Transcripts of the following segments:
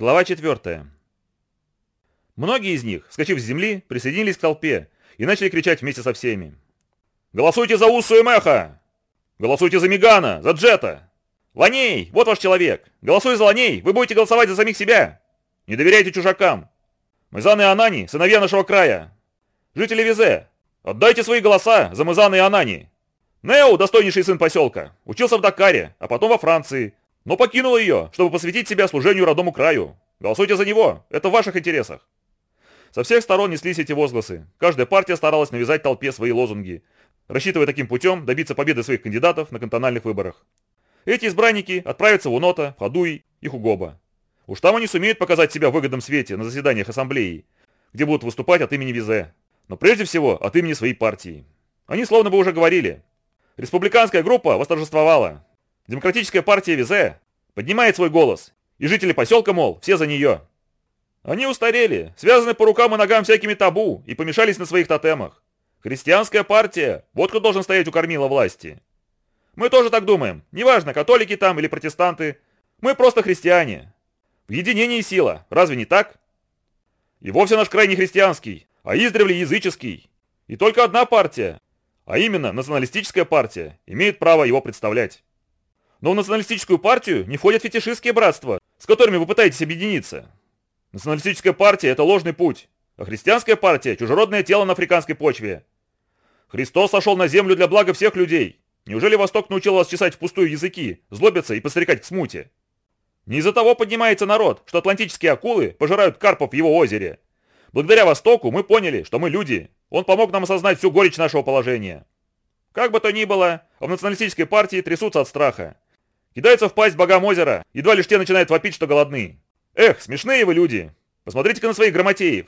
Глава 4. Многие из них, скачив с земли, присоединились к толпе и начали кричать вместе со всеми. «Голосуйте за Уссу и Меха! Голосуйте за Мигана, за Джета! Ланей, вот ваш человек! Голосуй за Ланей, вы будете голосовать за самих себя! Не доверяйте чужакам! Мызан и Анани, сыновья нашего края! Жители Визе, отдайте свои голоса за Мызана и Анани! Нео, достойнейший сын поселка, учился в Дакаре, а потом во Франции, но покинул ее, чтобы посвятить себя служению родному краю. Голосуйте за него, это в ваших интересах. Со всех сторон неслись эти возгласы. Каждая партия старалась навязать толпе свои лозунги, рассчитывая таким путем добиться победы своих кандидатов на кантональных выборах. Эти избранники отправятся в Унота, в Хадуй и Хугоба. Уж там они сумеют показать себя в выгодном свете на заседаниях ассамблеи, где будут выступать от имени Визе, но прежде всего от имени своей партии. Они словно бы уже говорили. Республиканская группа восторжествовала, Демократическая партия Визе поднимает свой голос, и жители поселка, мол, все за нее. Они устарели, связаны по рукам и ногам всякими табу и помешались на своих тотемах. Христианская партия, вот кто должен стоять у кормила власти. Мы тоже так думаем, неважно, католики там или протестанты, мы просто христиане. В единении сила, разве не так? И вовсе наш край не христианский, а издревле языческий. И только одна партия, а именно националистическая партия, имеет право его представлять. Но в националистическую партию не входят фетишистские братства, с которыми вы пытаетесь объединиться. Националистическая партия – это ложный путь, а христианская партия – чужеродное тело на африканской почве. Христос сошел на землю для блага всех людей. Неужели Восток научил вас чесать впустую языки, злобиться и подстрекать к смуте? Не из-за того поднимается народ, что атлантические акулы пожирают карпов в его озере. Благодаря Востоку мы поняли, что мы люди. Он помог нам осознать всю горечь нашего положения. Как бы то ни было, в националистической партии трясутся от страха. Кидаются в пасть богам озера, едва лишь те начинают вопить, что голодны. Эх, смешные вы люди. Посмотрите-ка на своих грамотеев.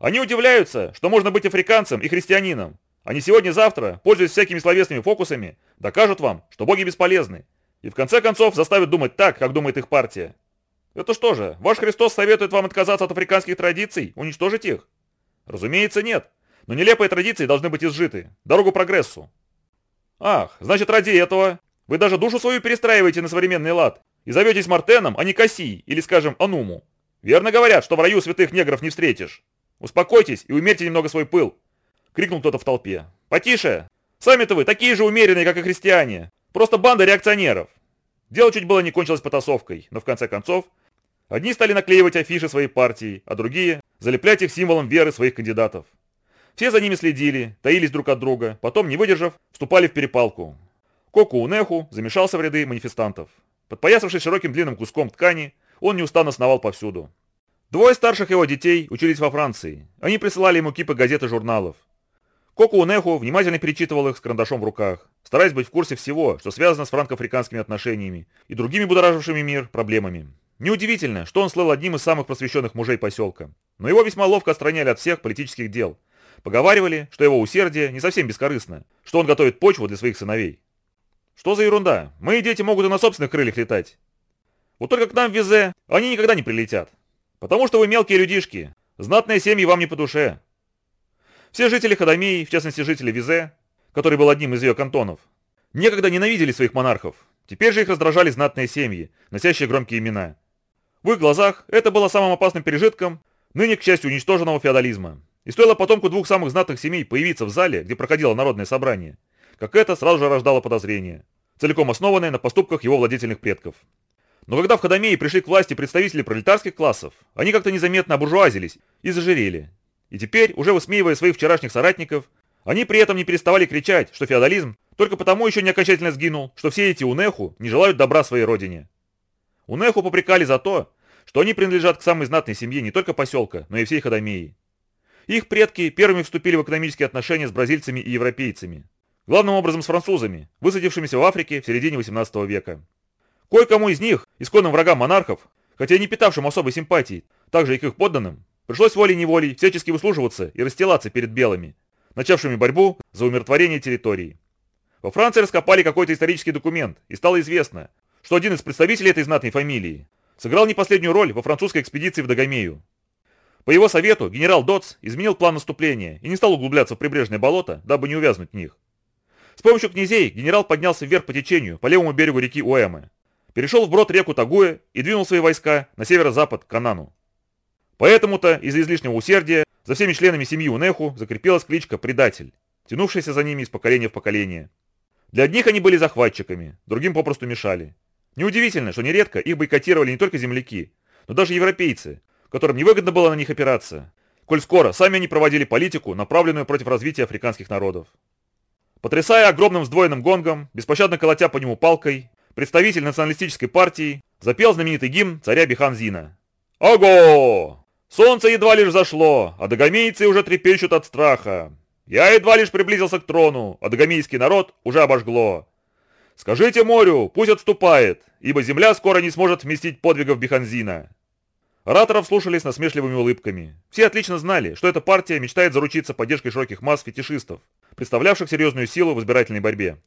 Они удивляются, что можно быть африканцем и христианином. Они сегодня-завтра, пользуясь всякими словесными фокусами, докажут вам, что боги бесполезны. И в конце концов заставят думать так, как думает их партия. Это что же, ваш Христос советует вам отказаться от африканских традиций, уничтожить их? Разумеется, нет. Но нелепые традиции должны быть изжиты. Дорогу прогрессу. Ах, значит ради этого вы даже душу свою перестраиваете на современный лад и зоветесь Мартеном, а не Кассией или, скажем, Ануму. Верно говорят, что в раю святых негров не встретишь. Успокойтесь и умерьте немного свой пыл. Крикнул кто-то в толпе. Потише. Сами-то вы такие же умеренные, как и христиане. Просто банда реакционеров. Дело чуть было не кончилось потасовкой, но в конце концов одни стали наклеивать афиши своей партии, а другие залеплять их символом веры своих кандидатов. Все за ними следили, таились друг от друга, потом, не выдержав, вступали в перепалку. Коку Унеху замешался в ряды манифестантов. Подпоясавшись широким длинным куском ткани, он неустанно сновал повсюду. Двое старших его детей учились во Франции. Они присылали ему кипы газет и журналов. Коку Унеху внимательно перечитывал их с карандашом в руках, стараясь быть в курсе всего, что связано с франко-африканскими отношениями и другими будоражившими мир проблемами. Неудивительно, что он слыл одним из самых просвещенных мужей поселка. Но его весьма ловко отстраняли от всех политических дел. Поговаривали, что его усердие не совсем бескорыстно, что он готовит почву для своих сыновей. Что за ерунда? Мои дети могут и на собственных крыльях летать. Вот только к нам в Визе они никогда не прилетят. Потому что вы мелкие людишки. Знатные семьи вам не по душе. Все жители Хадамии, в частности жители Визе, который был одним из ее кантонов, некогда ненавидели своих монархов. Теперь же их раздражали знатные семьи, носящие громкие имена. В их глазах это было самым опасным пережитком ныне, к счастью, уничтоженного феодализма. И стоило потомку двух самых знатных семей появиться в зале, где проходило народное собрание – как это сразу же рождало подозрение, целиком основанное на поступках его владетельных предков. Но когда в Ходомее пришли к власти представители пролетарских классов, они как-то незаметно обуржуазились и зажирели. И теперь, уже высмеивая своих вчерашних соратников, они при этом не переставали кричать, что феодализм только потому еще не окончательно сгинул, что все эти унеху не желают добра своей родине. Унеху попрекали за то, что они принадлежат к самой знатной семье не только поселка, но и всей Ходомеи. Их предки первыми вступили в экономические отношения с бразильцами и европейцами, Главным образом с французами, высадившимися в Африке в середине 18 века. Кое-кому из них, исконным врагам монархов, хотя и не питавшим особой симпатии, так же и к их подданным, пришлось волей-неволей всячески выслуживаться и расстилаться перед белыми, начавшими борьбу за умиротворение территории. Во Франции раскопали какой-то исторический документ, и стало известно, что один из представителей этой знатной фамилии сыграл не последнюю роль во французской экспедиции в Дагомею. По его совету генерал Дотс изменил план наступления и не стал углубляться в прибрежное болото, дабы не увязнуть в них. С помощью князей генерал поднялся вверх по течению, по левому берегу реки Уэмы. перешел вброд реку Тагуя и двинул свои войска на северо-запад к Канану. Поэтому-то из-за излишнего усердия за всеми членами семьи Унеху закрепилась кличка «Предатель», тянувшаяся за ними из поколения в поколение. Для одних они были захватчиками, другим попросту мешали. Неудивительно, что нередко их бойкотировали не только земляки, но даже европейцы, которым невыгодно было на них опираться, коль скоро сами они проводили политику, направленную против развития африканских народов. Потрясая огромным сдвоенным гонгом, беспощадно колотя по нему палкой, представитель националистической партии запел знаменитый гимн царя Биханзина. «Ого! Солнце едва лишь зашло, а догомейцы уже трепещут от страха. Я едва лишь приблизился к трону, а догомийский народ уже обожгло. Скажите морю, пусть отступает, ибо земля скоро не сможет вместить подвигов Биханзина». Ораторов слушались насмешливыми улыбками. Все отлично знали, что эта партия мечтает заручиться поддержкой широких масс фетишистов, представлявших серьезную силу в избирательной борьбе.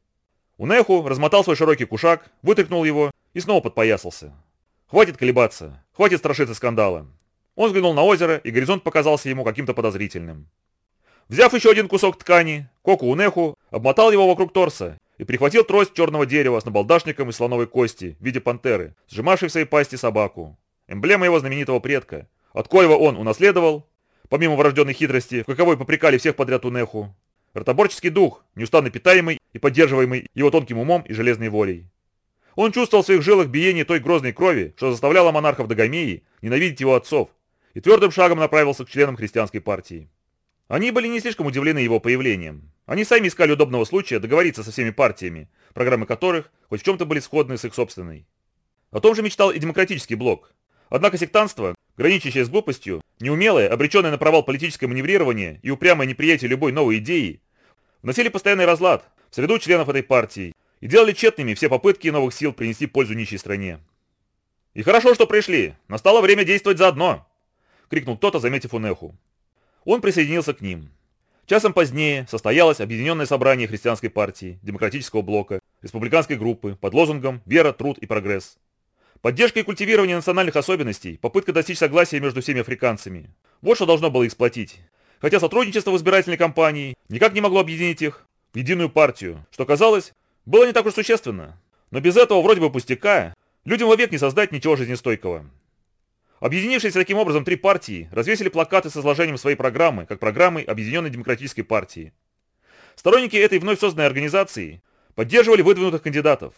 Унеху размотал свой широкий кушак, вытряхнул его и снова подпоясался. Хватит колебаться, хватит страшиться скандала. Он взглянул на озеро, и горизонт показался ему каким-то подозрительным. Взяв еще один кусок ткани, Коку Унеху обмотал его вокруг торса и прихватил трость черного дерева с набалдашником из слоновой кости в виде пантеры, сжимавшей в своей пасти собаку. Эмблема его знаменитого предка, от коего он унаследовал, помимо врожденной хитрости, в каковой попрекали всех подряд Унеху, ротоборческий дух, неустанно питаемый и поддерживаемый его тонким умом и железной волей. Он чувствовал в своих жилах биение той грозной крови, что заставляло монархов Дагомеи ненавидеть его отцов, и твердым шагом направился к членам христианской партии. Они были не слишком удивлены его появлением. Они сами искали удобного случая договориться со всеми партиями, программы которых хоть в чем-то были сходны с их собственной. О том же мечтал и демократический блок, Однако сектанство, граничащее с глупостью, неумелое, обреченное на провал политическое маневрирование и упрямое неприятие любой новой идеи, вносили постоянный разлад в среду членов этой партии и делали тщетными все попытки новых сил принести пользу нищей стране. «И хорошо, что пришли. Настало время действовать заодно!» — крикнул кто-то, заметив Унеху. Он присоединился к ним. Часом позднее состоялось объединенное собрание христианской партии, демократического блока, республиканской группы под лозунгом «Вера, труд и прогресс». Поддержка и культивирование национальных особенностей, попытка достичь согласия между всеми африканцами. Вот что должно было их сплотить. Хотя сотрудничество в избирательной кампании никак не могло объединить их в единую партию, что казалось, было не так уж существенно. Но без этого вроде бы пустяка людям вовек не создать ничего жизнестойкого. Объединившись таким образом три партии, развесили плакаты с изложением своей программы, как программы Объединенной Демократической партии. Сторонники этой вновь созданной организации поддерживали выдвинутых кандидатов,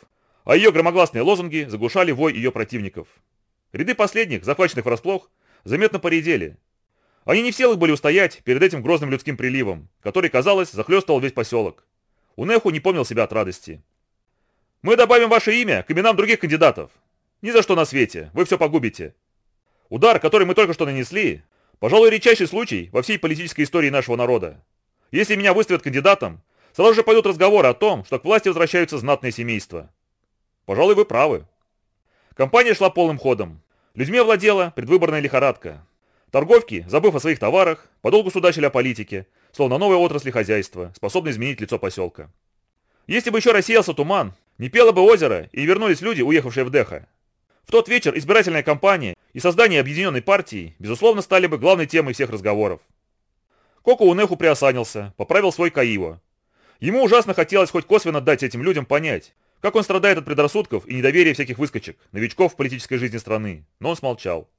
а ее громогласные лозунги заглушали вой ее противников. Ряды последних, захваченных врасплох, заметно поредели. Они не в силах были устоять перед этим грозным людским приливом, который, казалось, захлестывал весь поселок. Унеху не помнил себя от радости. «Мы добавим ваше имя к именам других кандидатов. Ни за что на свете, вы все погубите. Удар, который мы только что нанесли, пожалуй, редчайший случай во всей политической истории нашего народа. Если меня выставят кандидатом, сразу же пойдут разговоры о том, что к власти возвращаются знатные семейства. Пожалуй, вы правы. Компания шла полным ходом. Людьми овладела предвыборная лихорадка. Торговки, забыв о своих товарах, подолгу судачили о политике, словно новой отрасли хозяйства, способной изменить лицо поселка. Если бы еще рассеялся туман, не пело бы озеро и вернулись люди, уехавшие в Деха. В тот вечер избирательная кампания и создание объединенной партии, безусловно, стали бы главной темой всех разговоров. Коко Унеху приосанился, поправил свой Каиво. Ему ужасно хотелось хоть косвенно дать этим людям понять, как он страдает от предрассудков и недоверия всяких выскочек, новичков в политической жизни страны, но он смолчал.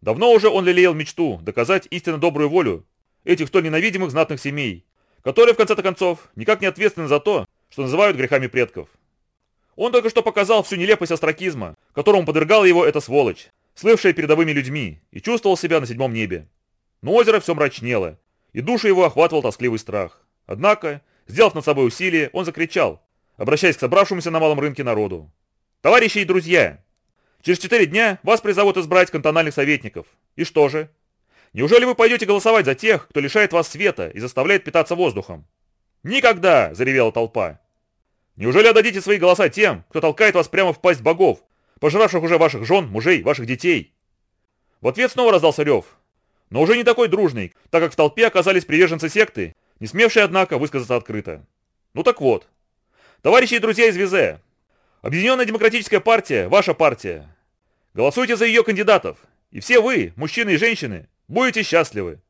Давно уже он лелеял мечту доказать истинно добрую волю этих столь ненавидимых знатных семей, которые, в конце-то концов, никак не ответственны за то, что называют грехами предков. Он только что показал всю нелепость астракизма, которому подвергала его эта сволочь, слывшая передовыми людьми, и чувствовал себя на седьмом небе. Но озеро все мрачнело, и душу его охватывал тоскливый страх. Однако, сделав над собой усилие, он закричал, обращаясь к собравшемуся на малом рынке народу. «Товарищи и друзья, через четыре дня вас призовут избрать кантональных советников. И что же? Неужели вы пойдете голосовать за тех, кто лишает вас света и заставляет питаться воздухом?» «Никогда!» – заревела толпа. «Неужели отдадите свои голоса тем, кто толкает вас прямо в пасть богов, пожиравших уже ваших жен, мужей, ваших детей?» В ответ снова раздался рев, но уже не такой дружный, так как в толпе оказались приверженцы секты, не смевшие, однако, высказаться открыто. Ну так вот, Товарищи и друзья из Визе, Объединенная Демократическая партия – ваша партия. Голосуйте за ее кандидатов, и все вы, мужчины и женщины, будете счастливы.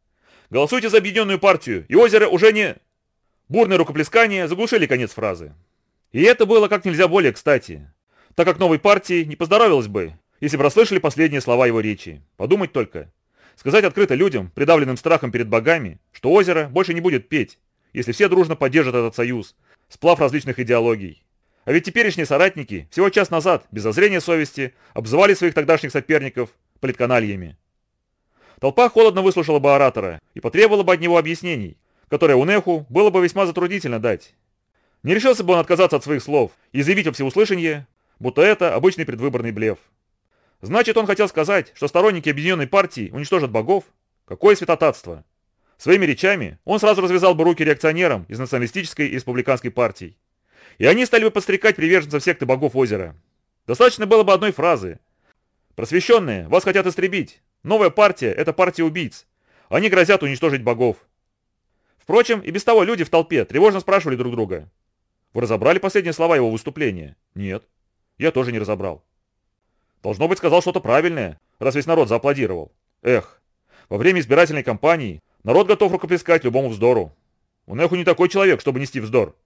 Голосуйте за Объединенную партию, и озеро уже не... Бурное рукоплескание заглушили конец фразы. И это было как нельзя более кстати. так как новой партии не поздоровилось бы, если бы расслышали последние слова его речи. Подумать только. Сказать открыто людям, придавленным страхом перед богами, что озеро больше не будет петь, если все дружно поддержат этот союз, сплав различных идеологий. А ведь теперешние соратники всего час назад, без зазрения совести, обзывали своих тогдашних соперников политканальями. Толпа холодно выслушала бы оратора и потребовала бы от него объяснений, которые Унеху было бы весьма затруднительно дать. Не решился бы он отказаться от своих слов и заявить во всеуслышание, будто это обычный предвыборный блеф. Значит, он хотел сказать, что сторонники объединенной партии уничтожат богов? Какое святотатство! Своими речами он сразу развязал бы руки реакционерам из националистической и республиканской партий. И они стали бы подстрекать приверженцев секты богов озера. Достаточно было бы одной фразы. «Просвещенные, вас хотят истребить. Новая партия – это партия убийц. Они грозят уничтожить богов». Впрочем, и без того люди в толпе тревожно спрашивали друг друга. «Вы разобрали последние слова его выступления?» «Нет». «Я тоже не разобрал». Должно быть, сказал что-то правильное, раз весь народ зааплодировал. Эх, во время избирательной кампании народ готов рукоплескать любому вздору. У Неху не такой человек, чтобы нести вздор.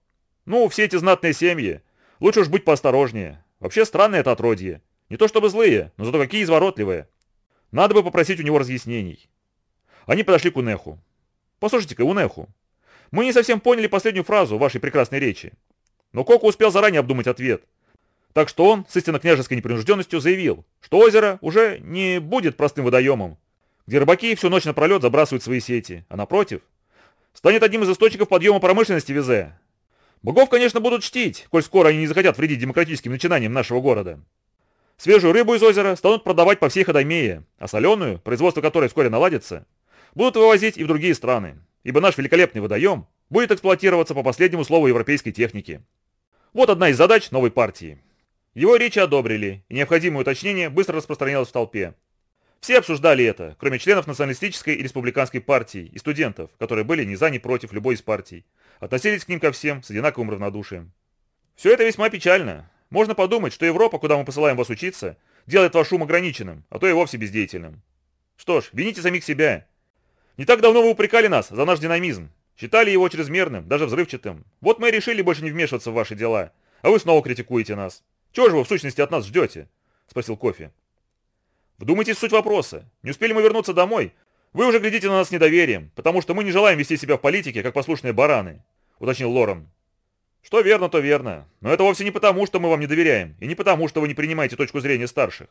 Ну, все эти знатные семьи. Лучше уж быть поосторожнее. Вообще странное это отродье. Не то чтобы злые, но зато какие изворотливые. Надо бы попросить у него разъяснений. Они подошли к Унеху. Послушайте-ка, Унеху, мы не совсем поняли последнюю фразу вашей прекрасной речи. Но Коко успел заранее обдумать ответ – так что он с истинно княжеской непринужденностью заявил, что озеро уже не будет простым водоемом, где рыбаки всю ночь напролет забрасывают свои сети, а напротив, станет одним из источников подъема промышленности Везе. Богов, конечно, будут чтить, коль скоро они не захотят вредить демократическим начинаниям нашего города. Свежую рыбу из озера станут продавать по всей Ходаймее, а соленую, производство которой вскоре наладится, будут вывозить и в другие страны, ибо наш великолепный водоем будет эксплуатироваться по последнему слову европейской техники. Вот одна из задач новой партии. Его речи одобрили, и необходимое уточнение быстро распространялось в толпе. Все обсуждали это, кроме членов националистической и республиканской партии и студентов, которые были ни за, ни против любой из партий, относились к ним ко всем с одинаковым равнодушием. Все это весьма печально. Можно подумать, что Европа, куда мы посылаем вас учиться, делает ваш шум ограниченным, а то и вовсе бездеятельным. Что ж, вините самих себя. Не так давно вы упрекали нас за наш динамизм, считали его чрезмерным, даже взрывчатым. Вот мы и решили больше не вмешиваться в ваши дела, а вы снова критикуете нас. Чего же вы в сущности от нас ждете?» – спросил Кофе. «Вдумайтесь в суть вопроса. Не успели мы вернуться домой. Вы уже глядите на нас с недоверием, потому что мы не желаем вести себя в политике, как послушные бараны», – уточнил Лорен. «Что верно, то верно. Но это вовсе не потому, что мы вам не доверяем, и не потому, что вы не принимаете точку зрения старших,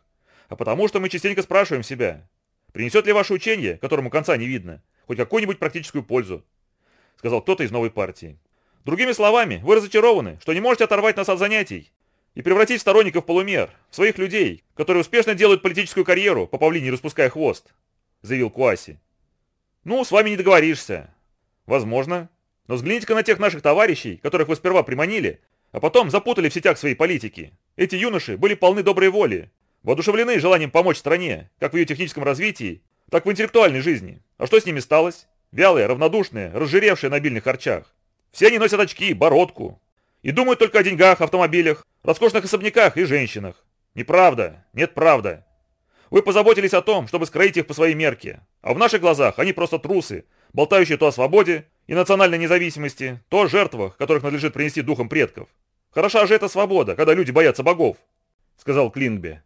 а потому, что мы частенько спрашиваем себя, принесет ли ваше учение, которому конца не видно, хоть какую-нибудь практическую пользу», – сказал кто-то из новой партии. «Другими словами, вы разочарованы, что не можете оторвать нас от занятий, и превратить сторонников полумер, в своих людей, которые успешно делают политическую карьеру, по павлине распуская хвост», — заявил Куаси. «Ну, с вами не договоришься». «Возможно. Но взгляните-ка на тех наших товарищей, которых вы сперва приманили, а потом запутали в сетях своей политики. Эти юноши были полны доброй воли, воодушевлены желанием помочь стране, как в ее техническом развитии, так в интеллектуальной жизни. А что с ними сталось? Вялые, равнодушные, разжиревшие на обильных харчах. Все они носят очки, бородку, и думают только о деньгах, автомобилях, роскошных особняках и женщинах. Неправда. Нет, правда. Вы позаботились о том, чтобы скроить их по своей мерке. А в наших глазах они просто трусы, болтающие то о свободе и национальной независимости, то о жертвах, которых надлежит принести духом предков. Хороша же эта свобода, когда люди боятся богов, сказал Клинби.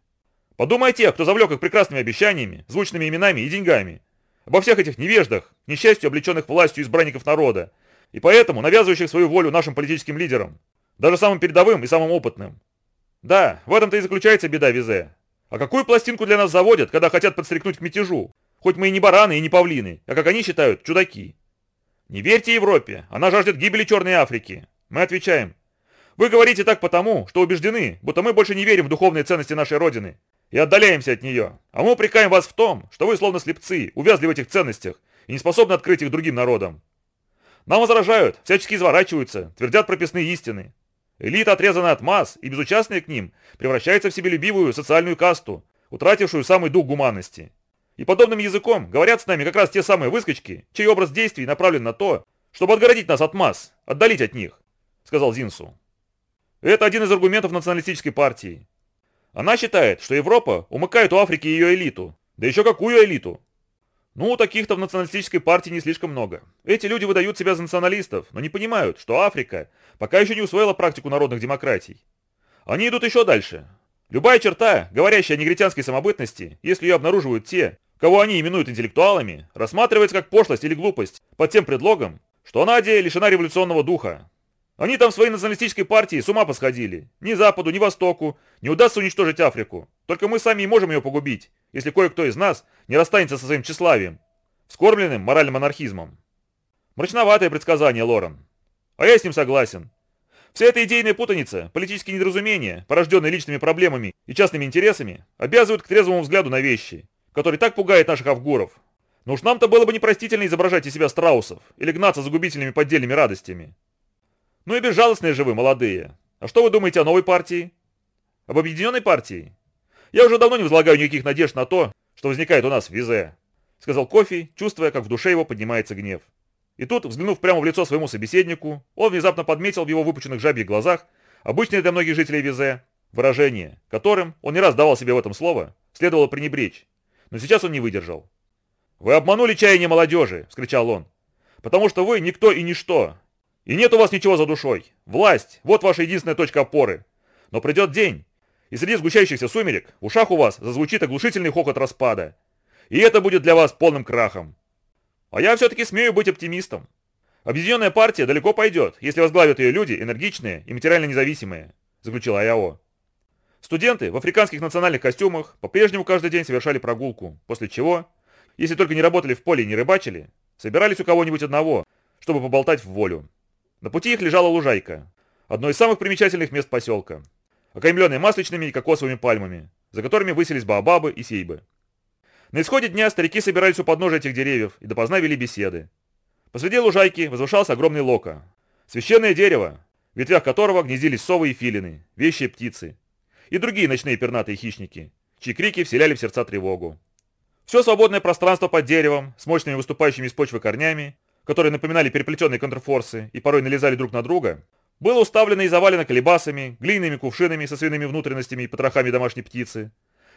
Подумай о тех, кто завлек их прекрасными обещаниями, звучными именами и деньгами. Обо всех этих невеждах, несчастью облеченных властью избранников народа, и поэтому навязывающих свою волю нашим политическим лидерам. Даже самым передовым и самым опытным. Да, в этом-то и заключается беда Визе. А какую пластинку для нас заводят, когда хотят подстрекнуть к мятежу? Хоть мы и не бараны, и не павлины, а как они считают, чудаки. Не верьте Европе, она жаждет гибели Черной Африки. Мы отвечаем. Вы говорите так потому, что убеждены, будто мы больше не верим в духовные ценности нашей Родины и отдаляемся от нее. А мы упрекаем вас в том, что вы словно слепцы, увязли в этих ценностях и не способны открыть их другим народам. Нам возражают, всячески изворачиваются, твердят прописные истины. Элита, отрезанная от масс и безучастная к ним, превращается в себелюбивую социальную касту, утратившую самый дух гуманности. И подобным языком говорят с нами как раз те самые выскочки, чей образ действий направлен на то, чтобы отгородить нас от масс, отдалить от них, сказал Зинсу. Это один из аргументов националистической партии. Она считает, что Европа умыкает у Африки ее элиту. Да еще какую элиту? Ну, таких-то в националистической партии не слишком много. Эти люди выдают себя за националистов, но не понимают, что Африка пока еще не усвоила практику народных демократий. Они идут еще дальше. Любая черта, говорящая о негритянской самобытности, если ее обнаруживают те, кого они именуют интеллектуалами, рассматривается как пошлость или глупость под тем предлогом, что Надя лишена революционного духа. Они там в своей националистической партии с ума посходили. Ни Западу, ни Востоку не удастся уничтожить Африку. Только мы сами и можем ее погубить, если кое-кто из нас не расстанется со своим тщеславием, скормленным моральным анархизмом. Мрачноватое предсказание, Лорен. А я с ним согласен. Вся эта идейная путаница, политические недоразумения, порожденные личными проблемами и частными интересами, обязывают к трезвому взгляду на вещи, который так пугает наших авгуров. Но уж нам-то было бы непростительно изображать из себя страусов или гнаться за губительными поддельными радостями. Ну и безжалостные же вы, молодые. А что вы думаете о новой партии? Об объединенной партии? Я уже давно не возлагаю никаких надежд на то, что возникает у нас в Визе, сказал Кофи, чувствуя, как в душе его поднимается гнев. И тут, взглянув прямо в лицо своему собеседнику, он внезапно подметил в его выпученных жабьих глазах обычное для многих жителей Визе выражение, которым, он не раз давал себе в этом слово, следовало пренебречь. Но сейчас он не выдержал. «Вы обманули чаяние молодежи!» – вскричал он. «Потому что вы никто и ничто. И нет у вас ничего за душой. Власть – вот ваша единственная точка опоры. Но придет день, и среди сгущающихся сумерек в ушах у вас зазвучит оглушительный хохот распада. И это будет для вас полным крахом. А я все-таки смею быть оптимистом. Объединенная партия далеко пойдет, если возглавят ее люди энергичные и материально независимые, заключил Аяо. Студенты в африканских национальных костюмах по-прежнему каждый день совершали прогулку, после чего, если только не работали в поле и не рыбачили, собирались у кого-нибудь одного, чтобы поболтать в волю. На пути их лежала лужайка, одно из самых примечательных мест поселка, окаймленное масличными и кокосовыми пальмами, за которыми высились баобабы и сейбы. На исходе дня старики собирались у подножия этих деревьев и допоздна вели беседы. Посреди лужайки возвышался огромный лока. Священное дерево, в ветвях которого гнездились совы и филины, вещие птицы. И другие ночные пернатые хищники, чьи крики вселяли в сердца тревогу. Все свободное пространство под деревом, с мощными выступающими из почвы корнями, которые напоминали переплетенные контрфорсы и порой налезали друг на друга, было уставлено и завалено колебасами, глиняными кувшинами со свиными внутренностями и потрохами домашней птицы,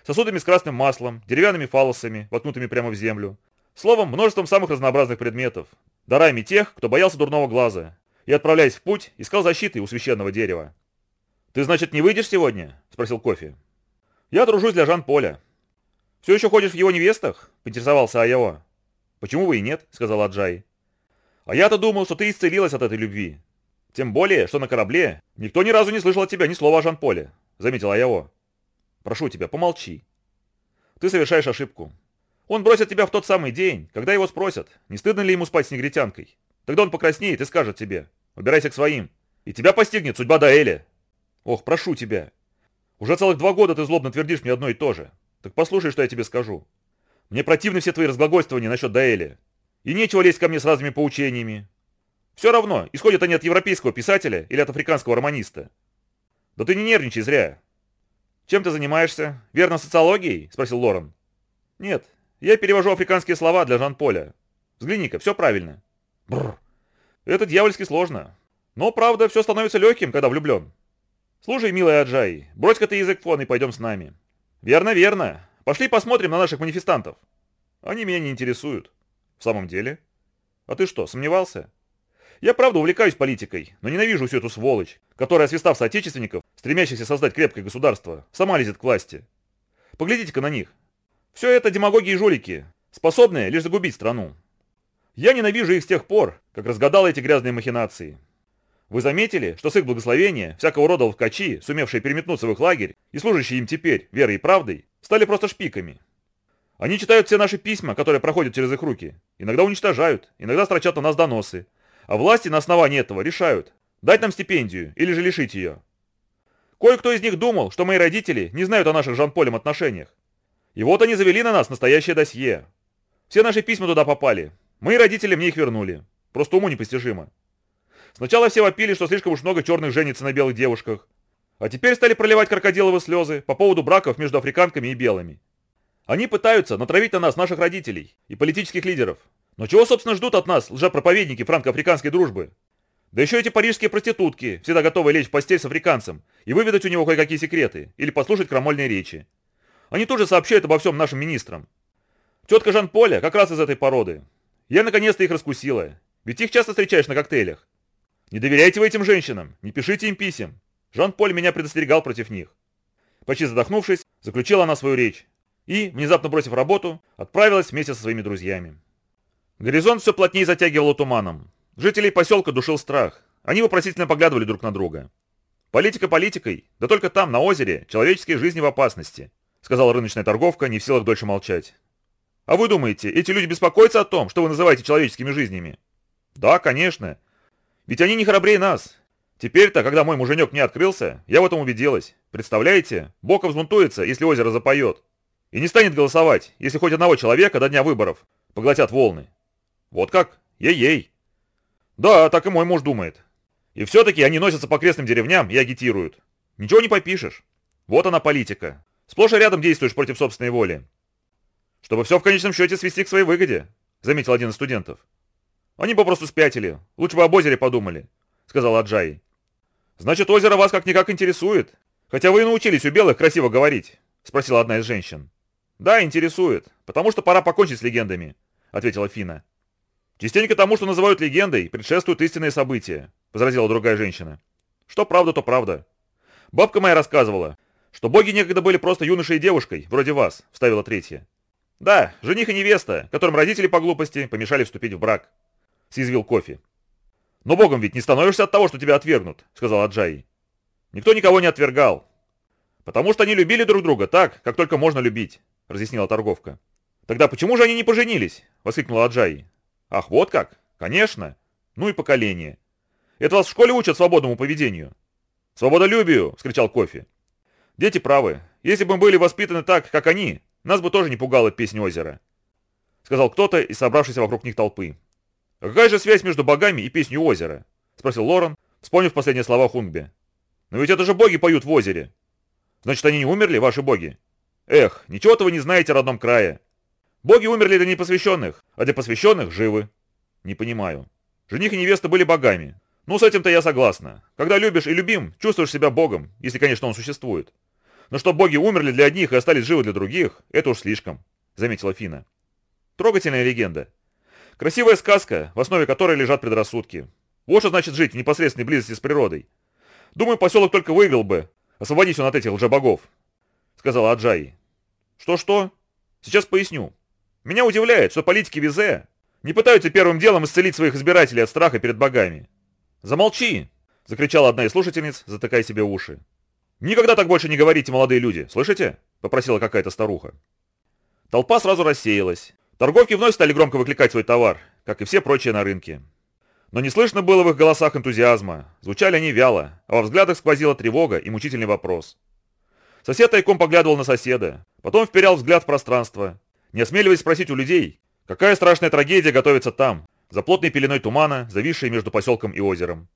сосудами с красным маслом, деревянными фалосами, воткнутыми прямо в землю. Словом, множеством самых разнообразных предметов, дарами тех, кто боялся дурного глаза, и, отправляясь в путь, искал защиты у священного дерева. «Ты, значит, не выйдешь сегодня?» – спросил Кофе. «Я дружусь для Жан-Поля». «Все еще ходишь в его невестах?» – поинтересовался Айо. «Почему бы и нет?» – сказал Аджай. «А я-то думал, что ты исцелилась от этой любви. Тем более, что на корабле никто ни разу не слышал от тебя ни слова о Жан-Поле», – заметил Айо. Прошу тебя, помолчи. Ты совершаешь ошибку. Он бросит тебя в тот самый день, когда его спросят, не стыдно ли ему спать с негритянкой. Тогда он покраснеет и скажет тебе, убирайся к своим. И тебя постигнет судьба Даэли. Ох, прошу тебя. Уже целых два года ты злобно твердишь мне одно и то же. Так послушай, что я тебе скажу. Мне противны все твои разглагольствования насчет Даэли. И нечего лезть ко мне с разными поучениями. Все равно, исходят они от европейского писателя или от африканского романиста. Да ты не нервничай зря. «Чем ты занимаешься? Верно, социологией?» – спросил Лорен. «Нет, я перевожу африканские слова для Жан-Поля. Взгляни-ка, все правильно». Бррр. Это дьявольски сложно. Но, правда, все становится легким, когда влюблен. Слушай, милый Аджай, брось-ка ты язык фон и пойдем с нами. Верно, верно. Пошли посмотрим на наших манифестантов. Они меня не интересуют. В самом деле? А ты что, сомневался? Я правда увлекаюсь политикой, но ненавижу всю эту сволочь, которая, свистав соотечественников, стремящихся создать крепкое государство, сама лезет к власти. Поглядите-ка на них. Все это демагоги и жулики, способные лишь загубить страну. Я ненавижу их с тех пор, как разгадал эти грязные махинации. Вы заметили, что с их благословения всякого рода ловкачи, сумевшие переметнуться в их лагерь и служащие им теперь верой и правдой, стали просто шпиками. Они читают все наши письма, которые проходят через их руки, иногда уничтожают, иногда строчат на нас доносы, а власти на основании этого решают, дать нам стипендию или же лишить ее. Кое-кто из них думал, что мои родители не знают о наших Жан-Полем отношениях. И вот они завели на нас настоящее досье. Все наши письма туда попали. Мои родители мне их вернули. Просто уму непостижимо. Сначала все вопили, что слишком уж много черных женится на белых девушках. А теперь стали проливать крокодиловые слезы по поводу браков между африканками и белыми. Они пытаются натравить на нас наших родителей и политических лидеров, но чего, собственно, ждут от нас лжепроповедники франко-африканской дружбы? Да еще эти парижские проститутки, всегда готовы лечь в постель с африканцем и выведать у него кое-какие секреты или послушать крамольные речи. Они тоже сообщают обо всем нашим министрам. Тетка Жан-Поля как раз из этой породы. Я наконец-то их раскусила, ведь их часто встречаешь на коктейлях. Не доверяйте вы этим женщинам, не пишите им писем. Жан-Поль меня предостерегал против них. Почти задохнувшись, заключила она свою речь и, внезапно бросив работу, отправилась вместе со своими друзьями. Горизонт все плотнее затягивало туманом. Жителей поселка душил страх. Они вопросительно поглядывали друг на друга. Политика политикой, да только там, на озере, человеческие жизни в опасности, сказала рыночная торговка, не в силах дольше молчать. А вы думаете, эти люди беспокоятся о том, что вы называете человеческими жизнями? Да, конечно. Ведь они не храбрее нас. Теперь-то, когда мой муженек не открылся, я в этом убедилась. Представляете, Боков взбунтуется, если озеро запоет. И не станет голосовать, если хоть одного человека до дня выборов поглотят волны. Вот как? Ей-ей. Да, так и мой муж думает. И все-таки они носятся по крестным деревням и агитируют. Ничего не попишешь. Вот она политика. Сплошь и рядом действуешь против собственной воли. Чтобы все в конечном счете свести к своей выгоде, заметил один из студентов. Они попросту спятили. Лучше бы об озере подумали, сказал Аджай. Значит, озеро вас как-никак интересует. Хотя вы и научились у белых красиво говорить, спросила одна из женщин. Да, интересует, потому что пора покончить с легендами, ответила Фина. Частенько тому, что называют легендой, предшествуют истинные события, возразила другая женщина. Что правда, то правда. Бабка моя рассказывала, что боги некогда были просто юношей и девушкой, вроде вас, вставила третья. Да, жених и невеста, которым родители по глупости помешали вступить в брак съязвил кофе. «Но богом ведь не становишься от того, что тебя отвергнут», — сказал Аджай. «Никто никого не отвергал. Потому что они любили друг друга так, как только можно любить», — разъяснила торговка. «Тогда почему же они не поженились?» — воскликнул Аджай. «Ах, вот как? Конечно. Ну и поколение. Это вас в школе учат свободному поведению?» «Свободолюбию!» — вскричал Кофе. «Дети правы. Если бы мы были воспитаны так, как они, нас бы тоже не пугала песнь озера», — сказал кто-то из собравшейся вокруг них толпы. «А какая же связь между богами и песней озера?» — спросил Лорен, вспомнив последние слова Хунгби. «Но ведь это же боги поют в озере!» «Значит, они не умерли, ваши боги?» «Эх, ничего-то вы не знаете о родном крае!» «Боги умерли для непосвященных, а для посвященных живы!» «Не понимаю. Жених и невеста были богами. Ну, с этим-то я согласна. Когда любишь и любим, чувствуешь себя богом, если, конечно, он существует. Но что боги умерли для одних и остались живы для других, это уж слишком», — заметила Фина. «Трогательная легенда», Красивая сказка, в основе которой лежат предрассудки. Вот что значит жить в непосредственной близости с природой. Думаю, поселок только выиграл бы, освободись он от этих лжебогов, сказала Аджай. Что-что? Сейчас поясню. Меня удивляет, что политики Визе не пытаются первым делом исцелить своих избирателей от страха перед богами. Замолчи, закричала одна из слушательниц, затыкая себе уши. Никогда так больше не говорите, молодые люди, слышите? попросила какая-то старуха. Толпа сразу рассеялась. Торговки вновь стали громко выкликать свой товар, как и все прочие на рынке. Но не слышно было в их голосах энтузиазма, звучали они вяло, а во взглядах сквозила тревога и мучительный вопрос. Сосед тайком поглядывал на соседа, потом вперял взгляд в пространство, не осмеливаясь спросить у людей, какая страшная трагедия готовится там, за плотной пеленой тумана, зависшей между поселком и озером.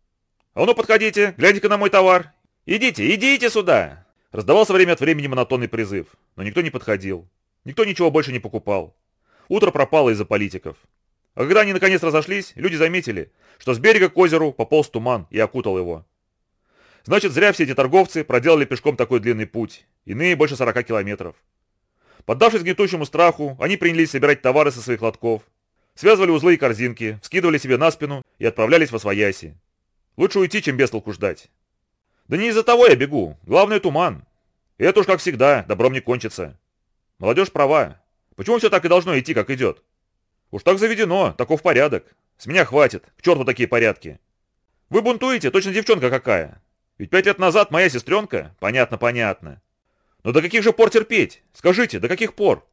«А ну подходите, гляньте-ка на мой товар! Идите, идите сюда!» Раздавался время от времени монотонный призыв, но никто не подходил. Никто ничего больше не покупал. Утро пропало из-за политиков. А когда они наконец разошлись, люди заметили, что с берега к озеру пополз туман и окутал его. Значит, зря все эти торговцы проделали пешком такой длинный путь, иные больше 40 километров. Поддавшись гнетущему страху, они принялись собирать товары со своих лотков, связывали узлы и корзинки, скидывали себе на спину и отправлялись во свояси. Лучше уйти, чем без толку ждать. Да не из-за того я бегу, главное туман. И это уж как всегда, добром не кончится. Молодежь права, Почему все так и должно идти, как идет? Уж так заведено, таков порядок. С меня хватит, к черту такие порядки. Вы бунтуете, точно девчонка какая. Ведь пять лет назад моя сестренка... Понятно, понятно. Но до каких же пор терпеть? Скажите, до каких пор?